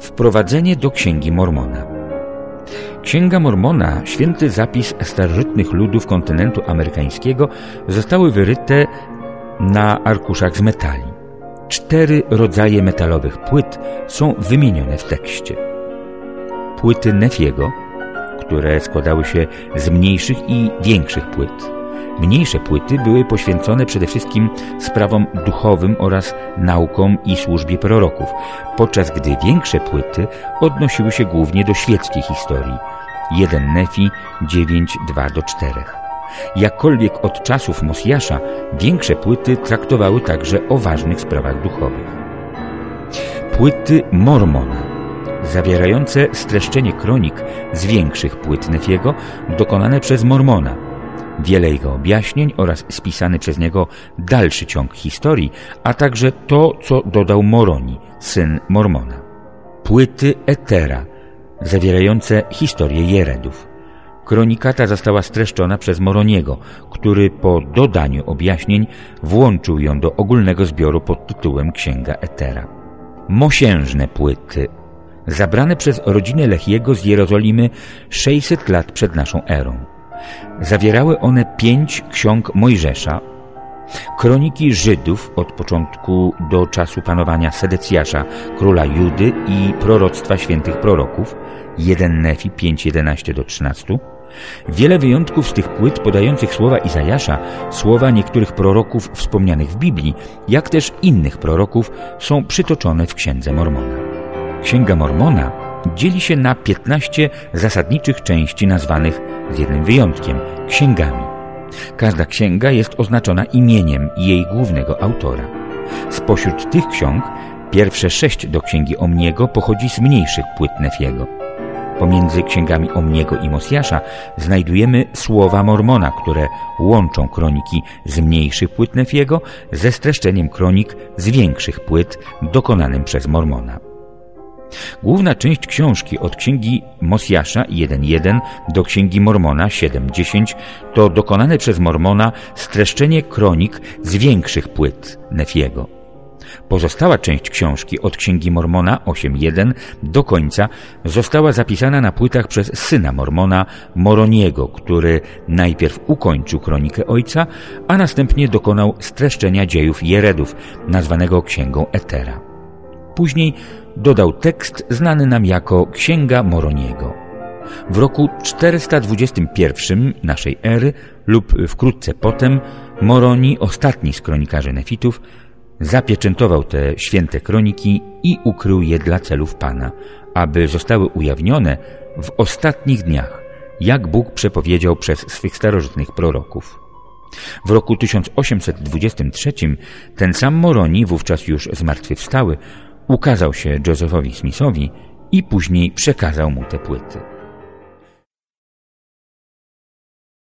Wprowadzenie do Księgi Mormona Księga Mormona, święty zapis starożytnych ludów kontynentu amerykańskiego, zostały wyryte na arkuszach z metali. Cztery rodzaje metalowych płyt są wymienione w tekście. Płyty Nefiego, które składały się z mniejszych i większych płyt. Mniejsze płyty były poświęcone przede wszystkim sprawom duchowym oraz naukom i służbie proroków, podczas gdy większe płyty odnosiły się głównie do świeckiej historii. 1 Nefi 9, 2 do 4. Jakkolwiek od czasów Mosjasza większe płyty traktowały także o ważnych sprawach duchowych. Płyty Mormona zawierające streszczenie kronik z większych płyt Nefiego dokonane przez Mormona, wiele jego objaśnień oraz spisany przez niego dalszy ciąg historii, a także to, co dodał Moroni, syn Mormona. Płyty Etera, zawierające historię Jeredów. Kronika ta została streszczona przez Moroniego, który po dodaniu objaśnień włączył ją do ogólnego zbioru pod tytułem Księga Etera. Mosiężne płyty, zabrane przez rodzinę Lechiego z Jerozolimy 600 lat przed naszą erą. Zawierały one pięć ksiąg Mojżesza, kroniki Żydów od początku do czasu panowania Sedecjasza, króla Judy i proroctwa świętych proroków, 1 Nefi 5:11 do 13, Wiele wyjątków z tych płyt podających słowa Izajasza, słowa niektórych proroków wspomnianych w Biblii, jak też innych proroków są przytoczone w Księdze Mormona. Księga Mormona dzieli się na 15 zasadniczych części nazwanych, z jednym wyjątkiem, księgami. Każda księga jest oznaczona imieniem jej głównego autora. Spośród tych ksiąg pierwsze sześć do księgi Omniego pochodzi z mniejszych płyt Nefiego. Pomiędzy księgami Omniego i Mosjasza znajdujemy słowa Mormona, które łączą kroniki z mniejszych płyt Nefiego ze streszczeniem kronik z większych płyt dokonanym przez Mormona. Główna część książki od księgi Mosjasza 1.1 do księgi Mormona 7.10 to dokonane przez Mormona streszczenie kronik z większych płyt Nefiego. Pozostała część książki od Księgi Mormona 8.1 do końca została zapisana na płytach przez syna Mormona Moroniego, który najpierw ukończył kronikę ojca, a następnie dokonał streszczenia dziejów Jeredów, nazwanego Księgą Etera. Później dodał tekst znany nam jako Księga Moroniego. W roku 421 naszej ery lub wkrótce potem Moroni, ostatni z kronikarzy nefitów, zapieczętował te święte kroniki i ukrył je dla celów Pana, aby zostały ujawnione w ostatnich dniach, jak Bóg przepowiedział przez swych starożytnych proroków. W roku 1823 ten sam Moroni, wówczas już zmartwychwstały, ukazał się Josephowi Smithowi i później przekazał mu te płyty.